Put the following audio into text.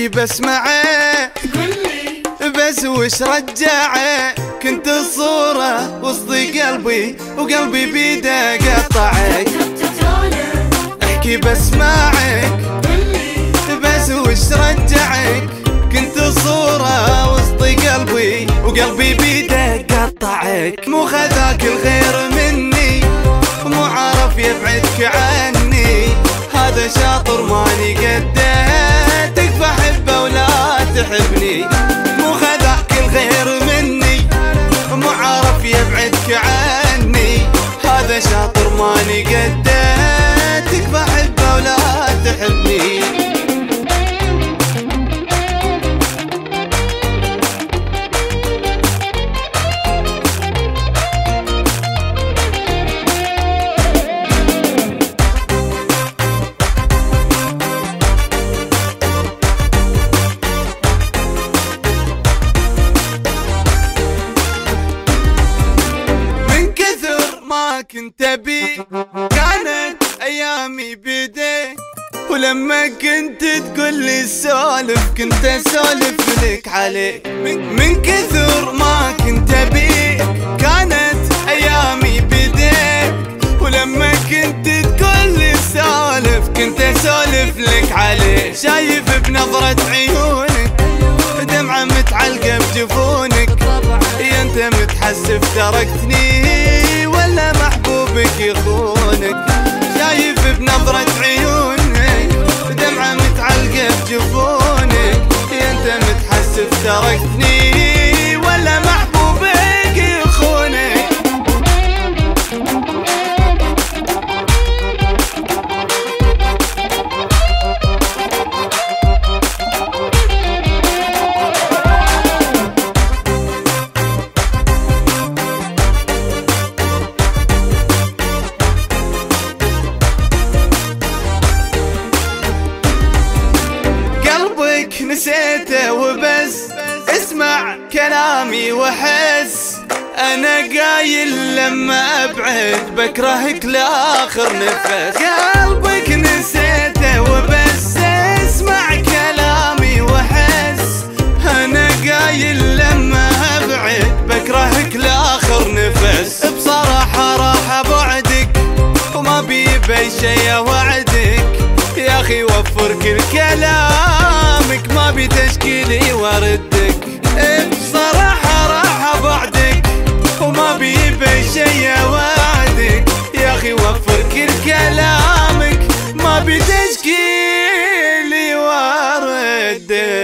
احكي بس معه. بس وش رجعه؟ كنت الصورة وسط قلبي وقلبي بيده قطعك. احكي بس معك. بس وش رجعك؟ كنت الصورة وسط قلبي وقلبي بيده قطعك. مو خذاك الغير مني مو عارف يبعدك عني. هذا شاطر ماني قده كنت أبي. كانت أيامي بيديك ولما كنت تقول لي سولف كنت أسولف لك عليك. من, كثر ما كنت أبي كانت أيامي بيديك ولما كنت تقول لي سولف كنت أسولف لك عليك. شايف بنظرة عيونك دمعة متعلقة بجفونك. يا أنت متحسف تركتني. محبوبك يخونك شايف بنظرة عيونك. نسيته وبس. اسمع كلامي وحس. أنا قايل لما أبعد بكرهك لآخر نفس. قلبك نسيته وبس. اسمع كلامي وحس. أنا قايل لما أبعد بكرهك لآخر نفس. بصراحة راح أبعدك وما بيبي شي أوعدك. يا أخي وفر كل كلامك ما لي وردك إيه، بصراحة راح أبعدك. وما بيبي شي اوعدك يا أخي وفر كل كلامك. ما بتشكيلي وردك